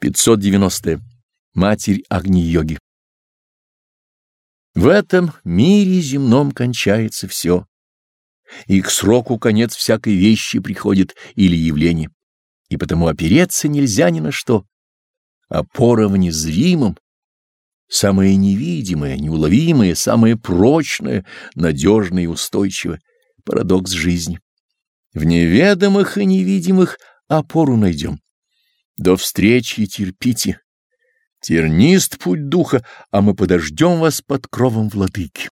590. -е. Матерь Агни-йоги. В этом мире земном кончается все, и к сроку конец всякой вещи приходит или явления, и потому опереться нельзя ни на что. Опора в незримом, самое невидимое, неуловимое, самое прочное, надежное и устойчивое — парадокс жизни. В неведомых и невидимых опору найдем. До встречи терпите. Тернист путь духа, а мы подождем вас под кровом владыки.